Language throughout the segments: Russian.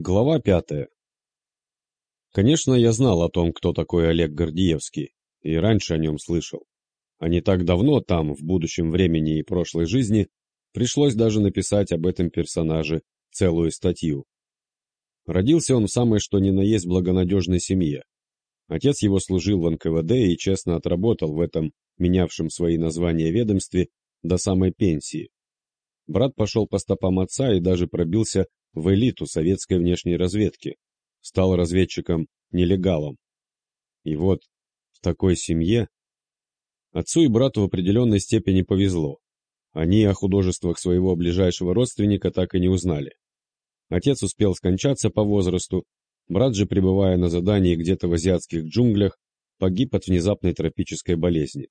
Глава пятая. Конечно, я знал о том, кто такой Олег Гордиевский, и раньше о нем слышал. А не так давно там, в будущем времени и прошлой жизни, пришлось даже написать об этом персонаже целую статью. Родился он в самой что ни на есть благонадежной семье. Отец его служил в НКВД и честно отработал в этом менявшем свои названия ведомстве до самой пенсии. Брат пошел по стопам отца и даже пробился в элиту советской внешней разведки, стал разведчиком-нелегалом. И вот в такой семье отцу и брату в определенной степени повезло. Они о художествах своего ближайшего родственника так и не узнали. Отец успел скончаться по возрасту, брат же, пребывая на задании где-то в азиатских джунглях, погиб от внезапной тропической болезни.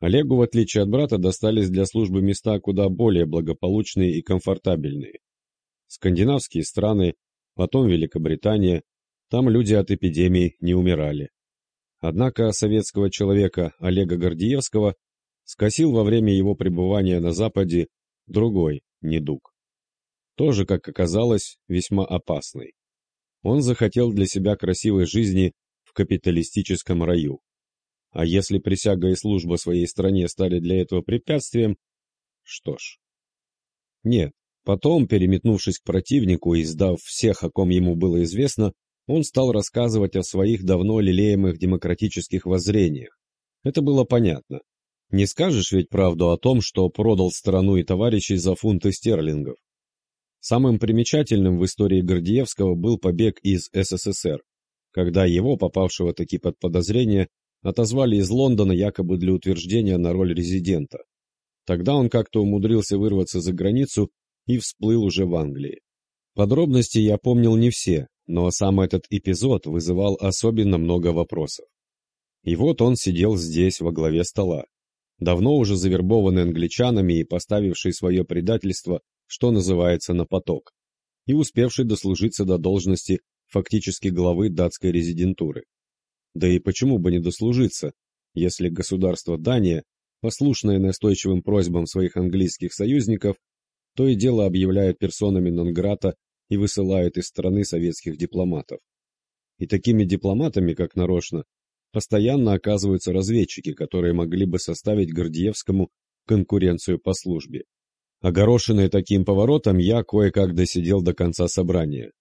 Олегу, в отличие от брата, достались для службы места куда более благополучные и комфортабельные скандинавские страны, потом Великобритания, там люди от эпидемий не умирали. Однако советского человека Олега Гордиевского скосил во время его пребывания на Западе другой недуг. Тоже, как оказалось, весьма опасный. Он захотел для себя красивой жизни в капиталистическом раю. А если присяга и служба своей стране стали для этого препятствием, что ж. Нет, Потом, переметнувшись к противнику и сдав всех, о ком ему было известно, он стал рассказывать о своих давно лелеемых демократических воззрениях. Это было понятно. Не скажешь ведь правду о том, что продал страну и товарищей за фунты стерлингов. Самым примечательным в истории Гордеевского был побег из СССР, когда его, попавшего таки под подозрение, отозвали из Лондона якобы для утверждения на роль резидента. Тогда он как-то умудрился вырваться за границу и всплыл уже в Англии. Подробности я помнил не все, но сам этот эпизод вызывал особенно много вопросов. И вот он сидел здесь, во главе стола, давно уже завербованный англичанами и поставивший свое предательство, что называется, на поток, и успевший дослужиться до должности фактически главы датской резидентуры. Да и почему бы не дослужиться, если государство Дания, послушное настойчивым просьбам своих английских союзников, то и дело объявляет персонами Нонграта и высылает из страны советских дипломатов. И такими дипломатами, как нарочно, постоянно оказываются разведчики, которые могли бы составить Гордеевскому конкуренцию по службе. Огорошенный таким поворотом, я кое-как досидел до конца собрания.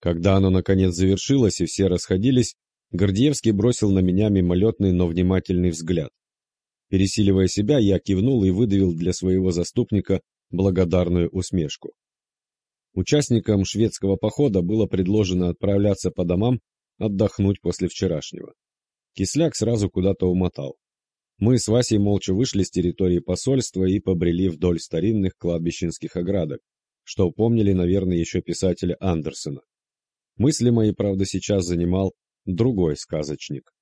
Когда оно наконец завершилось и все расходились, Гордеевский бросил на меня мимолетный, но внимательный взгляд. Пересиливая себя, я кивнул и выдавил для своего заступника благодарную усмешку. Участникам шведского похода было предложено отправляться по домам отдохнуть после вчерашнего. Кисляк сразу куда-то умотал. Мы с Васей молча вышли с территории посольства и побрели вдоль старинных кладбищенских оградок, что помнили, наверное, еще писателя Андерсона. Мысли мои, правда, сейчас занимал другой сказочник.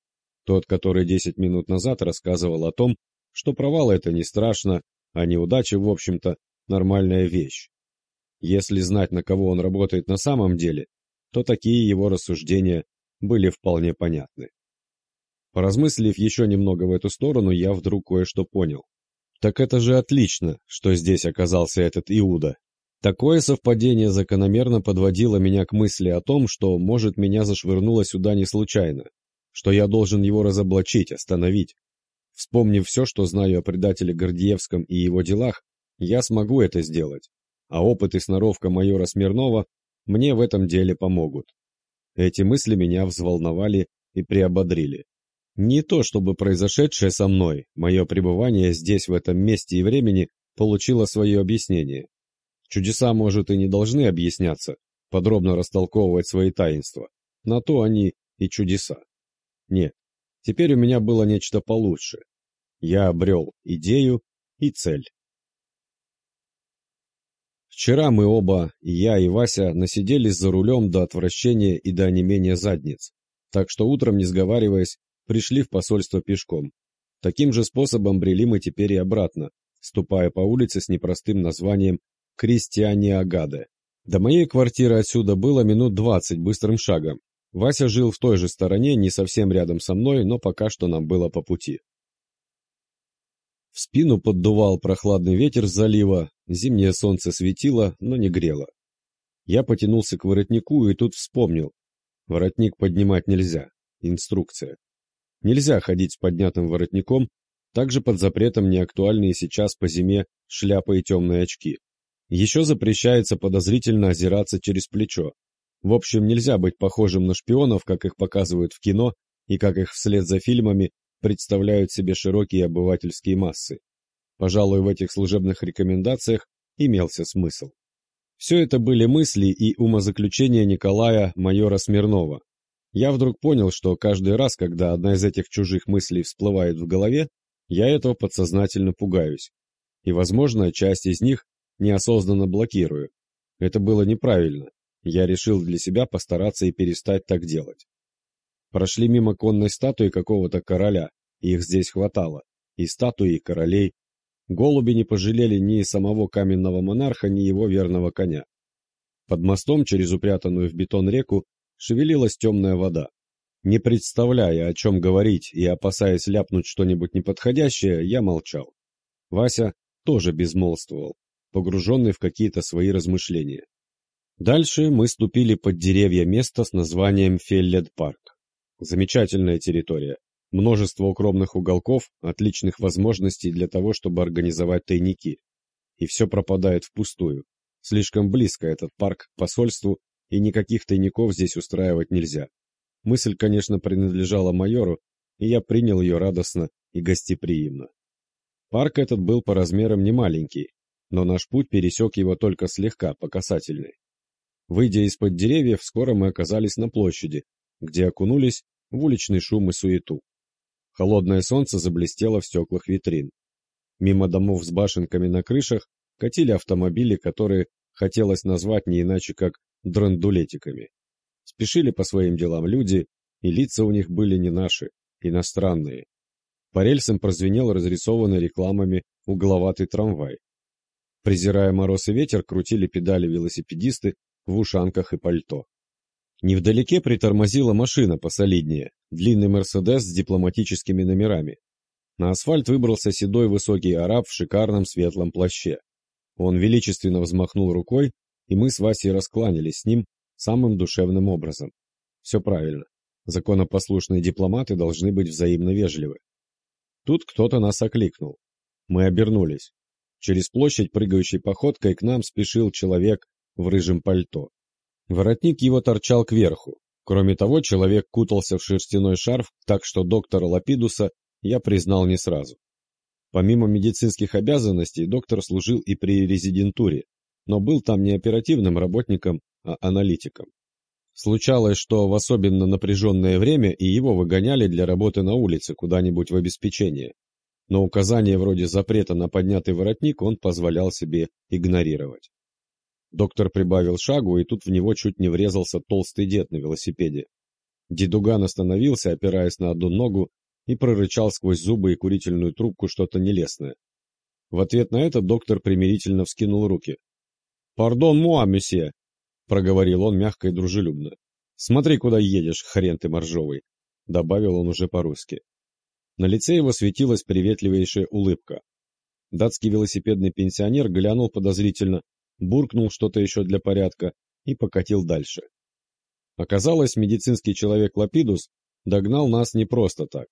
Тот, который десять минут назад рассказывал о том, что провал это не страшно, а неудача, в общем-то, нормальная вещь. Если знать, на кого он работает на самом деле, то такие его рассуждения были вполне понятны. Поразмыслив еще немного в эту сторону, я вдруг кое-что понял. Так это же отлично, что здесь оказался этот Иуда. Такое совпадение закономерно подводило меня к мысли о том, что, может, меня зашвырнуло сюда не случайно, что я должен его разоблачить, остановить. Вспомнив все, что знаю о предателе Гордеевском и его делах, я смогу это сделать, а опыт и сноровка майора Смирнова мне в этом деле помогут. Эти мысли меня взволновали и приободрили. Не то, чтобы произошедшее со мной, мое пребывание здесь, в этом месте и времени, получило свое объяснение. Чудеса, может, и не должны объясняться, подробно растолковывать свои таинства. На то они и чудеса. Нет, теперь у меня было нечто получше. Я обрел идею и цель. Вчера мы оба, и я, и Вася, насиделись за рулем до отвращения и до онемения задниц, так что утром, не сговариваясь, пришли в посольство пешком. Таким же способом брели мы теперь и обратно, ступая по улице с непростым названием Кристианиагаде. До моей квартиры отсюда было минут двадцать быстрым шагом. Вася жил в той же стороне, не совсем рядом со мной, но пока что нам было по пути. В спину поддувал прохладный ветер с залива, зимнее солнце светило, но не грело. Я потянулся к воротнику и тут вспомнил. Воротник поднимать нельзя. Инструкция. Нельзя ходить с поднятым воротником, также под запретом неактуальные сейчас по зиме шляпа и темные очки. Еще запрещается подозрительно озираться через плечо. В общем, нельзя быть похожим на шпионов, как их показывают в кино, и как их вслед за фильмами представляют себе широкие обывательские массы. Пожалуй, в этих служебных рекомендациях имелся смысл. Все это были мысли и умозаключения Николая майора Смирнова. Я вдруг понял, что каждый раз, когда одна из этих чужих мыслей всплывает в голове, я этого подсознательно пугаюсь. И, возможно, часть из них неосознанно блокирую. Это было неправильно. Я решил для себя постараться и перестать так делать. Прошли мимо конной статуи какого-то короля, их здесь хватало, и статуи, королей. Голуби не пожалели ни самого каменного монарха, ни его верного коня. Под мостом через упрятанную в бетон реку шевелилась темная вода. Не представляя, о чем говорить и опасаясь ляпнуть что-нибудь неподходящее, я молчал. Вася тоже безмолвствовал, погруженный в какие-то свои размышления. Дальше мы ступили под деревья места с названием Феллед-парк. Замечательная территория. Множество укромных уголков, отличных возможностей для того, чтобы организовать тайники. И все пропадает впустую. Слишком близко этот парк к посольству, и никаких тайников здесь устраивать нельзя. Мысль, конечно, принадлежала майору, и я принял ее радостно и гостеприимно. Парк этот был по размерам немаленький, но наш путь пересек его только слегка, по касательной. Выйдя из-под деревьев, скоро мы оказались на площади, где окунулись в уличный шум и суету. Холодное солнце заблестело в стеклах витрин. Мимо домов с башенками на крышах катили автомобили, которые хотелось назвать не иначе как драндулетиками. Спешили по своим делам люди, и лица у них были не наши, иностранные. По рельсам прозвенел разрисованный рекламами угловатый трамвай. Презирая мороз и ветер, крутили педали велосипедисты в ушанках и пальто. Невдалеке притормозила машина посолиднее, длинный «Мерседес» с дипломатическими номерами. На асфальт выбрался седой высокий араб в шикарном светлом плаще. Он величественно взмахнул рукой, и мы с Васей раскланялись с ним самым душевным образом. Все правильно. Законопослушные дипломаты должны быть взаимно вежливы. Тут кто-то нас окликнул. Мы обернулись. Через площадь прыгающей походкой к нам спешил человек в рыжем пальто. Воротник его торчал кверху. Кроме того, человек кутался в шерстяной шарф, так что доктора Лапидуса я признал не сразу. Помимо медицинских обязанностей, доктор служил и при резидентуре, но был там не оперативным работником, а аналитиком. Случалось, что в особенно напряженное время и его выгоняли для работы на улице куда-нибудь в обеспечение. Но указания вроде запрета на поднятый воротник он позволял себе игнорировать. Доктор прибавил шагу, и тут в него чуть не врезался толстый дед на велосипеде. Дедуган остановился, опираясь на одну ногу, и прорычал сквозь зубы и курительную трубку что-то нелестное. В ответ на это доктор примирительно вскинул руки. «Пардон, муа, месье!» — проговорил он мягко и дружелюбно. «Смотри, куда едешь, хрен ты моржовый!» — добавил он уже по-русски. На лице его светилась приветливейшая улыбка. Датский велосипедный пенсионер глянул подозрительно, буркнул что-то еще для порядка и покатил дальше. Оказалось, медицинский человек Лапидус догнал нас не просто так.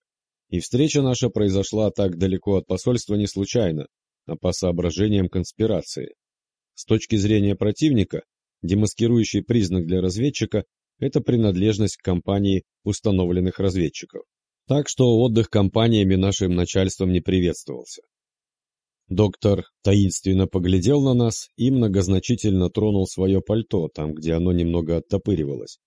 И встреча наша произошла так далеко от посольства не случайно, а по соображениям конспирации. С точки зрения противника, демаскирующий признак для разведчика – это принадлежность к компании установленных разведчиков. Так что отдых компаниями нашим начальством не приветствовался. Доктор таинственно поглядел на нас и многозначительно тронул свое пальто, там, где оно немного оттопыривалось.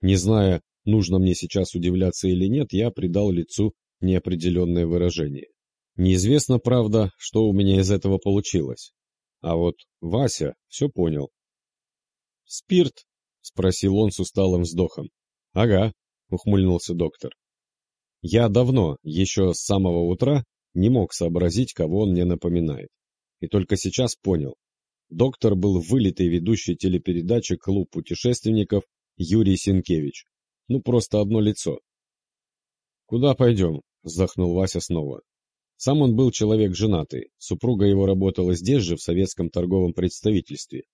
Не зная, нужно мне сейчас удивляться или нет, я придал лицу неопределенное выражение. Неизвестно, правда, что у меня из этого получилось. А вот Вася все понял. «Спирт?» — спросил он с усталым вздохом. «Ага», — ухмыльнулся доктор. «Я давно, еще с самого утра, не мог сообразить, кого он мне напоминает. И только сейчас понял. Доктор был вылитый ведущий телепередачи «Клуб путешественников» Юрий Сенкевич. Ну, просто одно лицо. «Куда пойдем?» – вздохнул Вася снова. Сам он был человек женатый, супруга его работала здесь же, в советском торговом представительстве.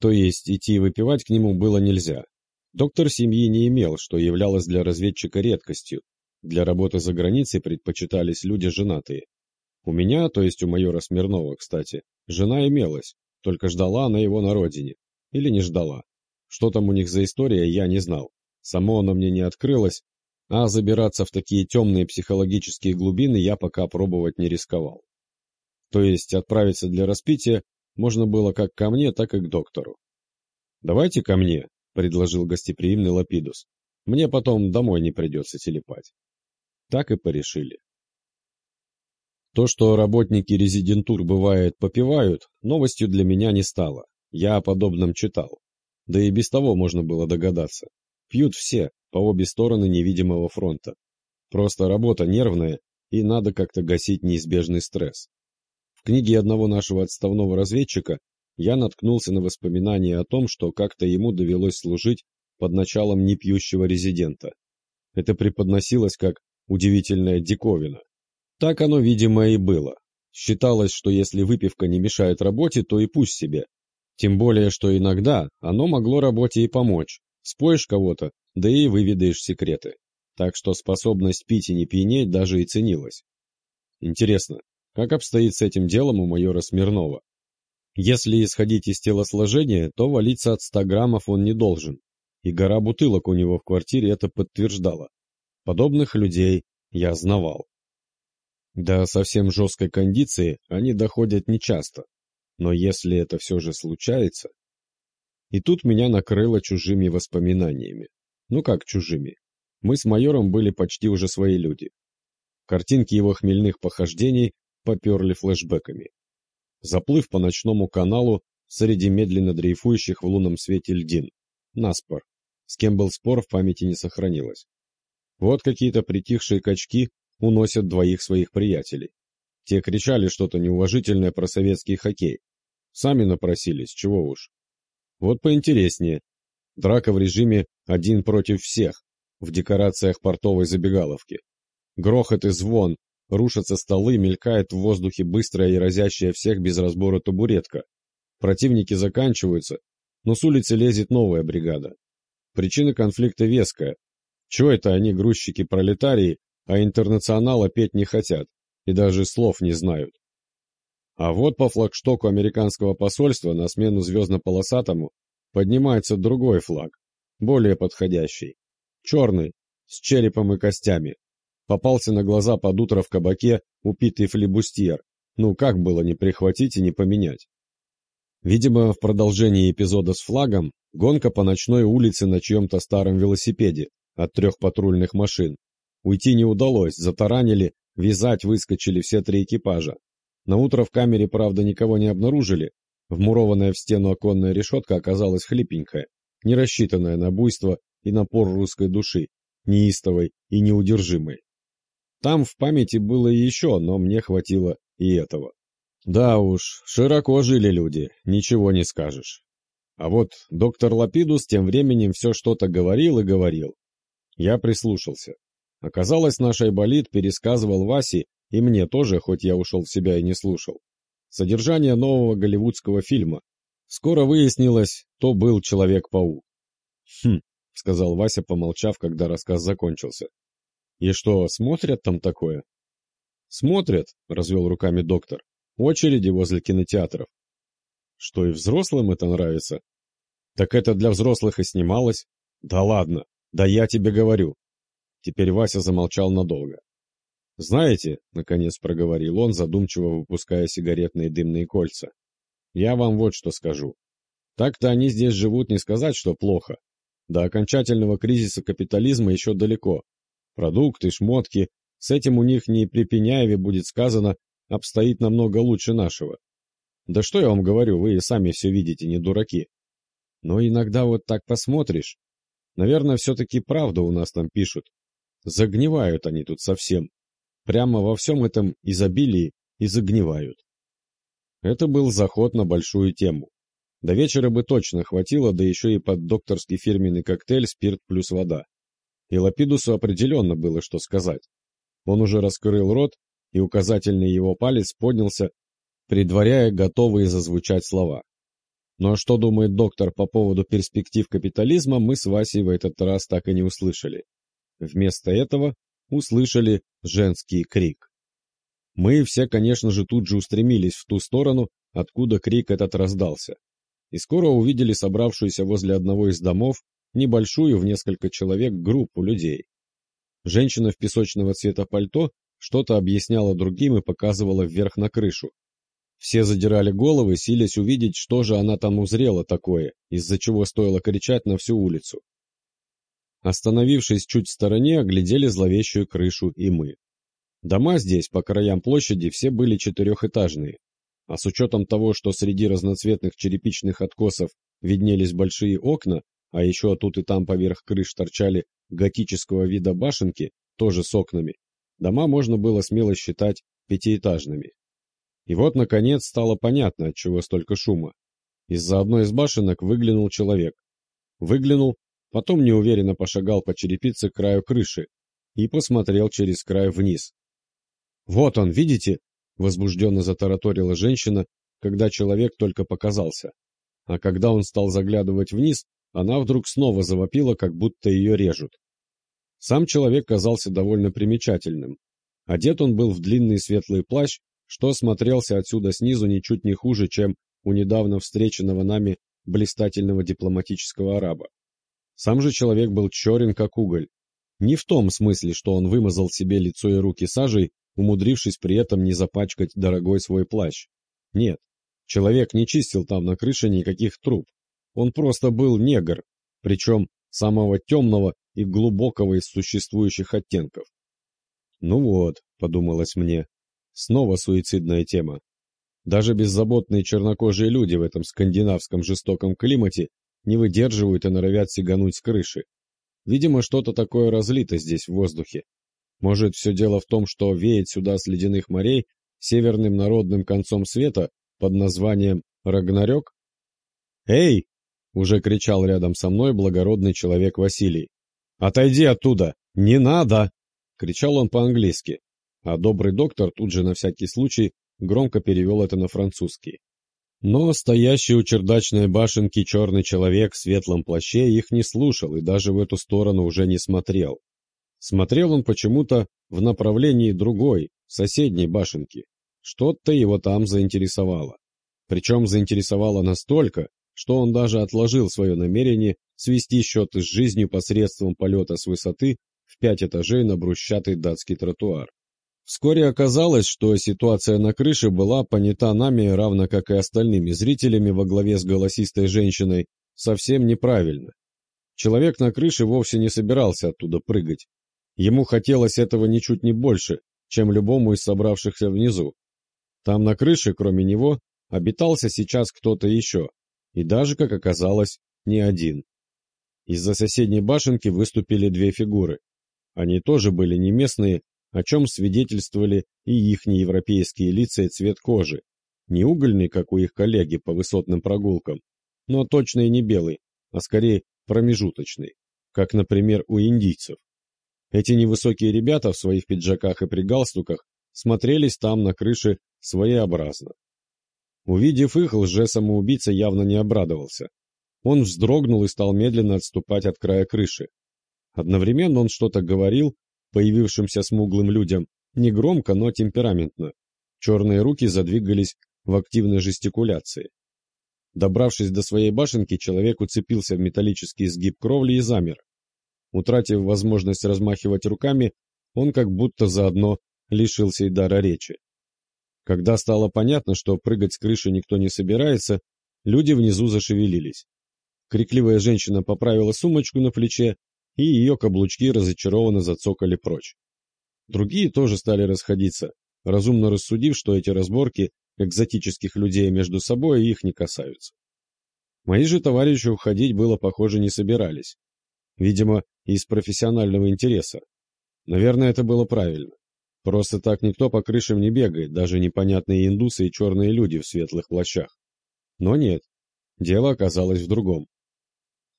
То есть идти выпивать к нему было нельзя. Доктор семьи не имел, что являлось для разведчика редкостью. Для работы за границей предпочитались люди женатые. У меня, то есть у майора Смирнова, кстати, жена имелась, только ждала она его на родине. Или не ждала. Что там у них за история, я не знал. Само оно мне не открылось, а забираться в такие темные психологические глубины я пока пробовать не рисковал. То есть отправиться для распития можно было как ко мне, так и к доктору. «Давайте ко мне», — предложил гостеприимный Лапидус. «Мне потом домой не придется телепать». Так и порешили. То, что работники резидентур бывает попивают, новостью для меня не стало. Я о подобном читал. Да и без того можно было догадаться. Пьют все, по обе стороны невидимого фронта. Просто работа нервная, и надо как-то гасить неизбежный стресс. В книге одного нашего отставного разведчика я наткнулся на воспоминания о том, что как-то ему довелось служить под началом непьющего резидента. Это преподносилось как удивительная диковина. Так оно, видимо, и было. Считалось, что если выпивка не мешает работе, то и пусть себе. Тем более, что иногда оно могло работе и помочь. Споешь кого-то, да и выведаешь секреты. Так что способность пить и не пьянеть даже и ценилась. Интересно, как обстоит с этим делом у майора Смирнова? Если исходить из телосложения, то валиться от 100 граммов он не должен. И гора бутылок у него в квартире это подтверждала. Подобных людей я знавал. До совсем жесткой кондиции они доходят нечасто. Но если это все же случается... И тут меня накрыло чужими воспоминаниями. Ну как чужими? Мы с майором были почти уже свои люди. Картинки его хмельных похождений поперли флешбеками. Заплыв по ночному каналу среди медленно дрейфующих в лунном свете льдин. Наспор. С кем был спор, в памяти не сохранилось. Вот какие-то притихшие качки уносят двоих своих приятелей. Те кричали что-то неуважительное про советский хоккей. Сами напросились, чего уж. Вот поинтереснее. Драка в режиме один против всех, в декорациях портовой забегаловки. Грохот и звон, рушатся столы, мелькает в воздухе быстрая и разящая всех без разбора табуретка. Противники заканчиваются, но с улицы лезет новая бригада. Причина конфликта веская. Чего это они, грузчики-пролетарии, а интернационала петь не хотят и даже слов не знают? А вот по флагштоку американского посольства на смену звездно-полосатому поднимается другой флаг, более подходящий. Черный, с черепом и костями. Попался на глаза под утро в кабаке упитый флебустьер. Ну как было не прихватить и не поменять? Видимо, в продолжении эпизода с флагом гонка по ночной улице на чьем-то старом велосипеде от трех патрульных машин. Уйти не удалось, затаранили, вязать выскочили все три экипажа. На утро в камере, правда, никого не обнаружили, Вмурованная в стену оконная решетка оказалась хлипенькая, не рассчитанная на буйство и напор русской души, неистовой и неудержимой. Там в памяти было еще, но мне хватило и этого. Да уж, широко жили люди, ничего не скажешь. А вот доктор Лапидус тем временем все что-то говорил и говорил. Я прислушался. Оказалось, наш Айболит пересказывал Васе, и мне тоже, хоть я ушел в себя и не слушал, содержание нового голливудского фильма. Скоро выяснилось, то был Человек-паук. «Хм», — сказал Вася, помолчав, когда рассказ закончился. «И что, смотрят там такое?» «Смотрят», — развел руками доктор. «Очереди возле кинотеатров». «Что, и взрослым это нравится?» «Так это для взрослых и снималось?» «Да ладно, да я тебе говорю». Теперь Вася замолчал надолго. «Знаете», — наконец проговорил он, задумчиво выпуская сигаретные дымные кольца, — «я вам вот что скажу. Так-то они здесь живут не сказать, что плохо. До окончательного кризиса капитализма еще далеко. Продукты, шмотки, с этим у них не при Пеняеве будет сказано, обстоит намного лучше нашего. Да что я вам говорю, вы и сами все видите, не дураки. Но иногда вот так посмотришь. Наверное, все-таки правду у нас там пишут. Загнивают они тут совсем прямо во всем этом изобилии и загнивают. Это был заход на большую тему. До вечера бы точно хватило, да еще и под докторский фирменный коктейль «Спирт плюс вода». И Лапидусу определенно было что сказать. Он уже раскрыл рот, и указательный его палец поднялся, предваряя готовые зазвучать слова. Ну а что думает доктор по поводу перспектив капитализма, мы с Васей в этот раз так и не услышали. Вместо этого услышали женский крик. Мы все, конечно же, тут же устремились в ту сторону, откуда крик этот раздался. И скоро увидели собравшуюся возле одного из домов небольшую в несколько человек группу людей. Женщина в песочного цвета пальто что-то объясняла другим и показывала вверх на крышу. Все задирали головы, силясь увидеть, что же она там узрела такое, из-за чего стоило кричать на всю улицу. Остановившись чуть в стороне, оглядели зловещую крышу и мы. Дома здесь, по краям площади, все были четырехэтажные, а с учетом того, что среди разноцветных черепичных откосов виднелись большие окна, а еще тут и там поверх крыш торчали готического вида башенки, тоже с окнами, дома можно было смело считать пятиэтажными. И вот, наконец, стало понятно, от чего столько шума. Из-за одной из башенок выглянул человек. Выглянул, потом неуверенно пошагал по черепице к краю крыши и посмотрел через край вниз. «Вот он, видите?» — возбужденно затараторила женщина, когда человек только показался. А когда он стал заглядывать вниз, она вдруг снова завопила, как будто ее режут. Сам человек казался довольно примечательным. Одет он был в длинный светлый плащ, что смотрелся отсюда снизу ничуть не хуже, чем у недавно встреченного нами блистательного дипломатического араба. Сам же человек был черен, как уголь. Не в том смысле, что он вымазал себе лицо и руки сажей, умудрившись при этом не запачкать дорогой свой плащ. Нет, человек не чистил там на крыше никаких труб. Он просто был негр, причем самого темного и глубокого из существующих оттенков. «Ну вот», — подумалось мне, — снова суицидная тема. Даже беззаботные чернокожие люди в этом скандинавском жестоком климате не выдерживают и норовят сигануть с крыши. Видимо, что-то такое разлито здесь в воздухе, может, все дело в том, что веет сюда с ледяных морей северным народным концом света под названием Рагнарёк? «Эй!» — уже кричал рядом со мной благородный человек Василий. «Отойди оттуда! Не надо!» — кричал он по-английски, а добрый доктор тут же на всякий случай громко перевел это на французский. Но стоящий у чердачной башенки черный человек в светлом плаще их не слушал и даже в эту сторону уже не смотрел. Смотрел он почему-то в направлении другой, соседней башенки. Что-то его там заинтересовало. Причем заинтересовало настолько, что он даже отложил свое намерение свести счеты с жизнью посредством полета с высоты в пять этажей на брусчатый датский тротуар. Вскоре оказалось, что ситуация на крыше была понята нами, равно как и остальными зрителями во главе с голосистой женщиной, совсем неправильно. Человек на крыше вовсе не собирался оттуда прыгать, Ему хотелось этого ничуть не больше, чем любому из собравшихся внизу. Там на крыше, кроме него, обитался сейчас кто-то еще, и даже, как оказалось, не один. Из-за соседней башенки выступили две фигуры. Они тоже были не местные, о чем свидетельствовали и их неевропейские лица и цвет кожи. Не угольный, как у их коллеги по высотным прогулкам, но точно и не белый, а скорее промежуточный, как, например, у индийцев. Эти невысокие ребята в своих пиджаках и при галстуках смотрелись там на крыше своеобразно. Увидев их, лже-самоубийца явно не обрадовался. Он вздрогнул и стал медленно отступать от края крыши. Одновременно он что-то говорил появившимся смуглым людям, негромко, но темпераментно. Черные руки задвигались в активной жестикуляции. Добравшись до своей башенки, человек уцепился в металлический сгиб кровли и замер. Утратив возможность размахивать руками, он как будто заодно лишился и дара речи. Когда стало понятно, что прыгать с крыши никто не собирается, люди внизу зашевелились. Крикливая женщина поправила сумочку на плече, и ее каблучки разочарованно зацокали прочь. Другие тоже стали расходиться, разумно рассудив, что эти разборки экзотических людей между собой их не касаются. Мои же товарищи уходить было, похоже, не собирались. Видимо, из профессионального интереса. Наверное, это было правильно. Просто так никто по крышам не бегает, даже непонятные индусы и черные люди в светлых плащах. Но нет, дело оказалось в другом.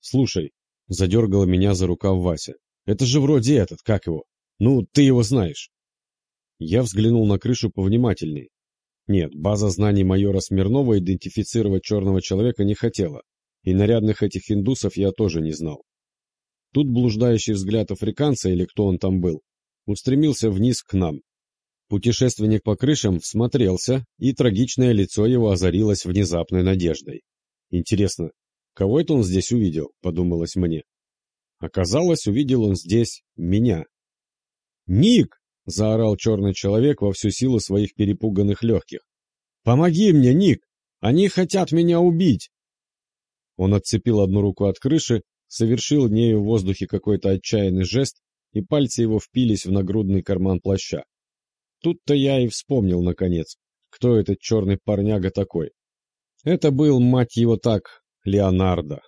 «Слушай», — задергала меня за рукав Вася, — «это же вроде этот, как его? Ну, ты его знаешь». Я взглянул на крышу повнимательней. Нет, база знаний майора Смирнова идентифицировать черного человека не хотела, и нарядных этих индусов я тоже не знал. Тут блуждающий взгляд африканца, или кто он там был, устремился вниз к нам. Путешественник по крышам всмотрелся, и трагичное лицо его озарилось внезапной надеждой. Интересно, кого это он здесь увидел, подумалось мне. Оказалось, увидел он здесь меня. «Ник!» — заорал черный человек во всю силу своих перепуганных легких. «Помоги мне, Ник! Они хотят меня убить!» Он отцепил одну руку от крыши, совершил нею в воздухе какой-то отчаянный жест, и пальцы его впились в нагрудный карман плаща. Тут-то я и вспомнил, наконец, кто этот черный парняга такой. Это был, мать его так, Леонардо.